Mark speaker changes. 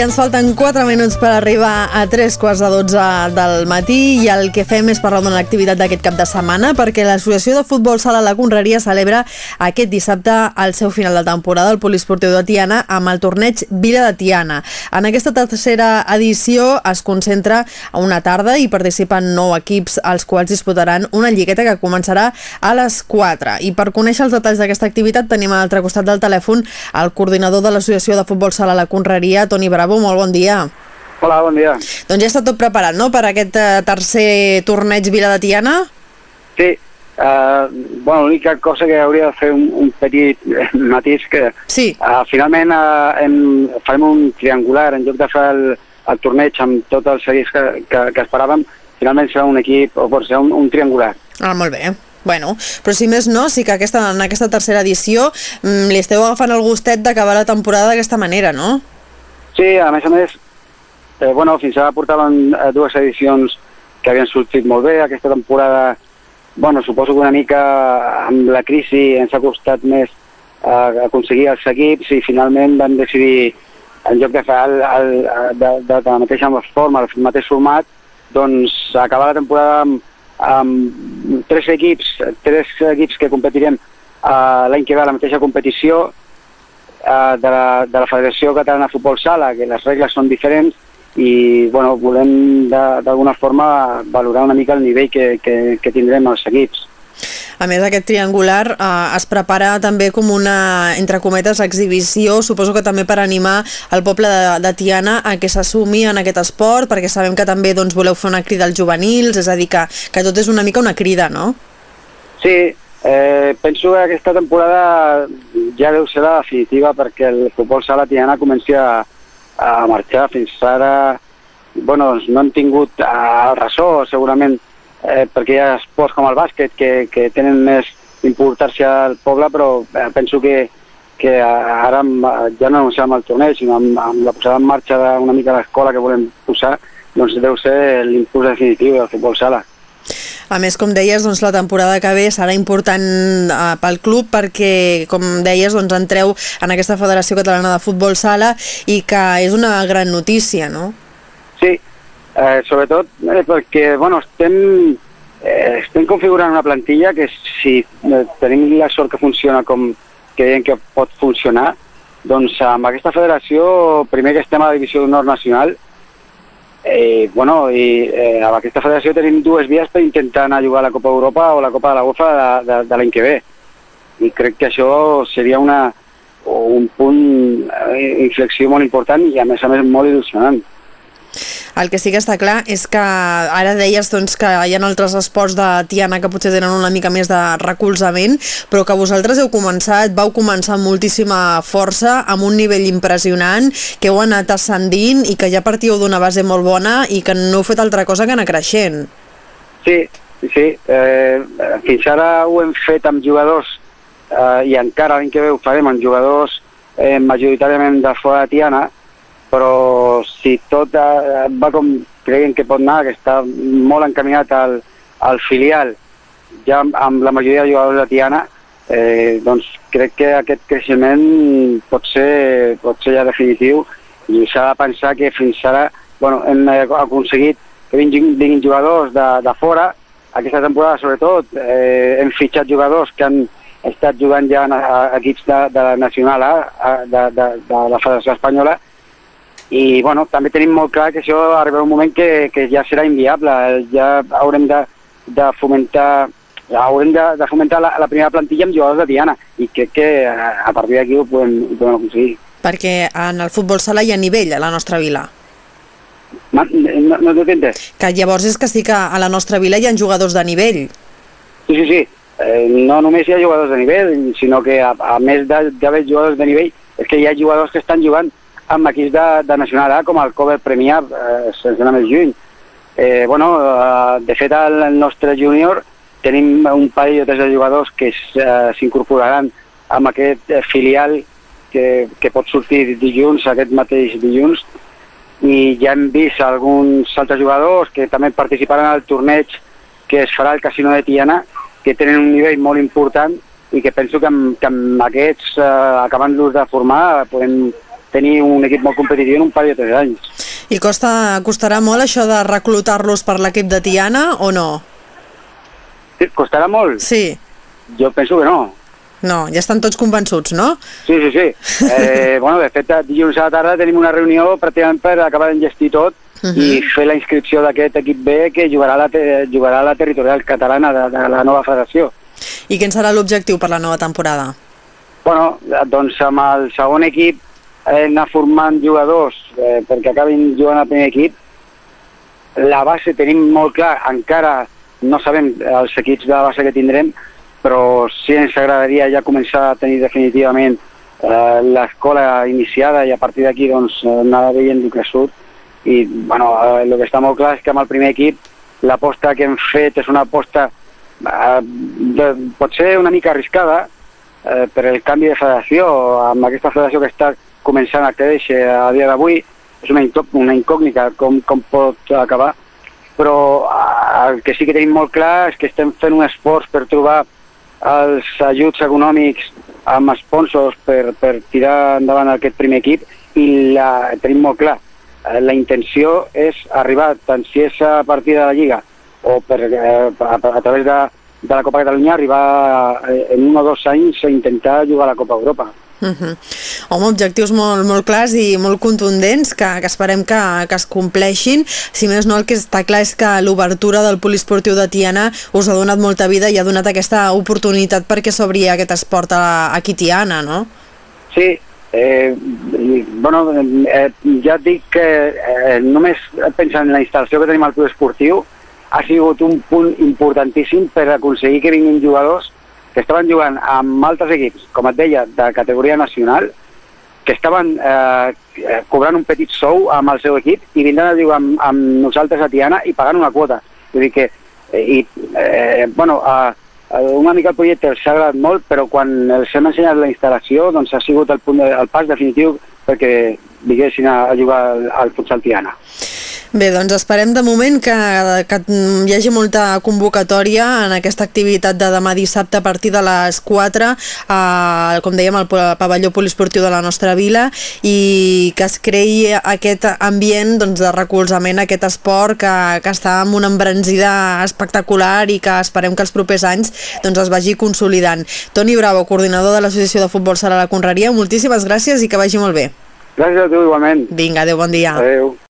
Speaker 1: Ens falten 4 minuts per arribar a 3 quarts de 12 del matí i el que fem és parlar d'una activitat d'aquest cap de setmana perquè l'Associació de Futbol Sala La Conreria celebra aquest dissabte el seu final de temporada al Poliesportiu de Tiana amb el torneig Vila de Tiana. En aquesta tercera edició es concentra a una tarda i participen 9 equips als quals disputaran una lligueta que començarà a les 4. I per conèixer els detalls d'aquesta activitat tenim a l'altre costat del telèfon el coordinador de l'Associació de Futbol Sala La Conreria, Toni Bravo, molt bon dia.
Speaker 2: Hola, bon dia.
Speaker 1: Doncs ja està tot preparat, no?, per aquest eh, tercer torneig Vila de Tiana?
Speaker 2: Sí, uh, bueno, l'única cosa que hauria de fer un, un petit eh, matís que
Speaker 1: Sí.
Speaker 2: uh, finalment uh, hem, farem un triangular en lloc de fer el, el torneig amb tots els seguits que, que, que esperàvem, finalment serà un equip, o pot ser un, un triangular.
Speaker 1: Ah, molt bé. Bueno, però si més no, sí que aquesta, en aquesta tercera edició mm, li esteu agafant el gustet d'acabar la temporada d'aquesta manera, no?
Speaker 2: Sí, a més a més, eh, bueno, fins ara portaven eh, dues edicions que havien sortit molt bé. Aquesta temporada, bueno, suposo que una mica amb la crisi ens ha costat més eh, aconseguir els equips i finalment vam decidir, en lloc de fer el, el, de, de, de la mateixa forma, el mateix format, doncs acabar la temporada amb, amb tres equips, tres equips que competirem uh, l'any que ve a la mateixa competició uh, de, la, de la Federació Catalana de Futbol Sala, que les regles són diferents i bueno, volem d'alguna forma valorar una mica el nivell que, que, que tindrem els equips.
Speaker 1: A més, aquest triangular eh, es prepara també com una, entre cometes, exhibició, suposo que també per animar el poble de, de Tiana a que s'assumi en aquest esport, perquè sabem que també doncs, voleu fer una crida als juvenils, és a dir, que, que tot és una mica una crida, no?
Speaker 2: Sí, eh, penso que aquesta temporada ja deu ser la definitiva perquè el futbol sala tiana comenci a, a marxar. Fins ara bueno, doncs no han tingut eh, el ressò, segurament, eh, perquè hi ha esports com el bàsquet que, que tenen més importància al poble, però eh, penso que, que ara amb, ja no només amb el torneig, sinó amb, amb la posada en marxa d'una mica l'escola que volem posar, doncs deu ser l'impuls definitiu del futbol sala.
Speaker 1: A més, com deies, doncs, la temporada que ve serà important eh, pel club perquè, com deies, doncs, entreu en aquesta Federació Catalana de Futbol Sala i que és una gran notícia, no?
Speaker 2: Sí, eh, sobretot eh, perquè bueno, estem, eh, estem configurant una plantilla que si eh, tenim la sort que funciona com creiem que pot funcionar, doncs amb aquesta federació, primer que estem a la divisió d'honor nacional, eh, bueno, i eh, amb aquesta federació tenim dues vies per intentar anar a jugar a la Copa Europa o la Copa de la UEFA de, de, de l'any que ve. I crec que això seria una, un punt d'inflexió molt important i a més a més molt il·lusionant.
Speaker 1: El que sí que està clar és que ara deies doncs, que hi ha altres esports de Tiana que potser tenen una mica més de recolzament, però que vosaltres heu començat, vau començar amb moltíssima força, amb un nivell impressionant, que heu anat ascendint i que ja partíeu d'una base molt bona i que no heu fet altra cosa que anar creixent.
Speaker 2: Sí, sí. Eh, fins ara ho hem fet amb jugadors eh, i encara l'any que ve ho farem amb jugadors eh, majoritàriament de fora de Tiana, però si tot eh, va com creiem que pot anar, que està molt encaminat al, al filial, ja amb, la majoria de jugadors de Tiana, eh, doncs crec que aquest creixement pot ser, pot ser ja definitiu. I s'ha de pensar que fins ara bueno, hem aconseguit que vinguin, vinguin jugadors de, de fora, aquesta temporada sobretot eh, hem fitxat jugadors que han estat jugant ja en a, equips de, de la Nacional A, a, de, de, de la Federació Espanyola, i bueno, també tenim molt clar que això arribarà un moment que, que ja serà inviable, ja haurem de, de fomentar haurem de, de fomentar la, la primera plantilla amb jugadors de Tiana i crec que a, a partir d'aquí ho, podem, ho podem aconseguir.
Speaker 1: Perquè en el futbol sala hi ha nivell a la nostra vila.
Speaker 2: No, no, no t'entens?
Speaker 1: Que llavors és que sí que a la nostra vila hi ha jugadors de nivell.
Speaker 2: Sí, sí, sí. Eh, no només hi ha jugadors de nivell, sinó que a, a més d'haver jugadors de nivell, és que hi ha jugadors que estan jugant amb equips de, de Nacional A, com el Cover Premier, eh, sense anar més lluny. Eh, bueno, eh, de fet, al nostre júnior tenim un parell o tres de jugadors que eh, s'incorporaran amb aquest eh, filial que, que pot sortir dilluns, aquest mateix dilluns, i ja hem vist alguns altres jugadors que també participaran al torneig que es farà al Casino de Tiana, que tenen un nivell molt important i que penso que amb, que amb aquests, eh, acabant-los de formar, podem, tenir un equip molt competitiu en un període de tres anys.
Speaker 1: I costa, costarà molt això de reclutar-los per l'equip de Tiana o no?
Speaker 2: Sí, Costarà molt?
Speaker 1: Sí.
Speaker 2: Jo penso que no.
Speaker 1: No, ja estan tots convençuts, no?
Speaker 2: Sí, sí, sí. Eh, bueno, de fet, dilluns a la tarda tenim una reunió pràcticament per acabar d'enllestir tot uh -huh. i fer la inscripció d'aquest equip B que jugarà la, jugarà la territorial catalana de, de la nova federació.
Speaker 1: I quin serà l'objectiu per la nova temporada?
Speaker 2: Bueno, doncs amb el segon equip anar formant jugadors eh, perquè acabin jugant al primer equip. La base tenim molt clar, encara no sabem els equips de base que tindrem, però sí ens agradaria ja començar a tenir definitivament eh, l'escola iniciada i a partir d'aquí doncs, anar veient el que surt i bueno, eh, el que està molt clar és que amb el primer equip l'aposta que hem fet és una aposta eh, de, pot ser una mica arriscada eh, per el canvi de federació amb aquesta federació que està començant a créixer a dia d'avui és una, una incògnita com, com pot acabar però el que sí que tenim molt clar és que estem fent un esforç per trobar els ajuts econòmics amb sponsors per, per tirar endavant aquest primer equip i la, tenim molt clar, eh, la intenció és arribar, tant si és a partir de la Lliga o per, eh, a, a través de, de la Copa Catalunya, arribar eh, en un o dos anys a intentar jugar a la Copa Europa.
Speaker 1: Uh -huh. Home, objectius molt, molt clars i molt contundents que, que esperem que, que es compleixin. Si més no, el que està clar és que l'obertura del poliesportiu de Tiana us ha donat molta vida i ha donat aquesta oportunitat perquè s'obri aquest esport a, aquí Tiana, no?
Speaker 2: Sí, eh, bueno, eh, ja et dic que eh, només pensant en la instal·lació que tenim al poliesportiu ha sigut un punt importantíssim per aconseguir que vinguin jugadors que estaven jugant amb altres equips, com et deia, de categoria nacional, que estaven eh, cobrant un petit sou amb el seu equip i vindran a jugar amb, amb nosaltres a Tiana i pagant una quota. Vull dir que, eh, i, eh, bueno, a una mica el projecte els ha agradat molt, però quan els hem ensenyat la instal·lació doncs ha sigut el, punt de, el pas definitiu perquè vinguessin a, a jugar al, al futsal Tiana.
Speaker 1: Bé, doncs esperem de moment que, que hi hagi molta convocatòria en aquesta activitat de demà dissabte a partir de les 4, eh, com dèiem, al pavelló poliesportiu de la nostra vila i que es creï aquest ambient doncs, de recolzament a aquest esport que, que està amb una embranzida espectacular i que esperem que els propers anys doncs, es vagi consolidant. Toni Bravo, coordinador de l'Associació de Futbol Sala la Conreria, moltíssimes gràcies i que vagi molt bé.
Speaker 2: Gràcies a tu igualment.
Speaker 1: Vinga, adeu, bon dia.
Speaker 2: Adeu.